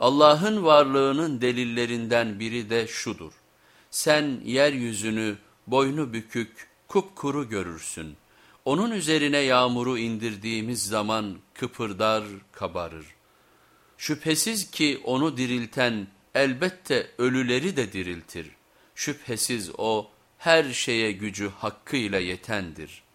Allah'ın varlığının delillerinden biri de şudur. Sen yeryüzünü boynu bükük, kupkuru görürsün. Onun üzerine yağmuru indirdiğimiz zaman kıpırdar, kabarır. Şüphesiz ki onu dirilten elbette ölüleri de diriltir. Şüphesiz o her şeye gücü hakkıyla yetendir.''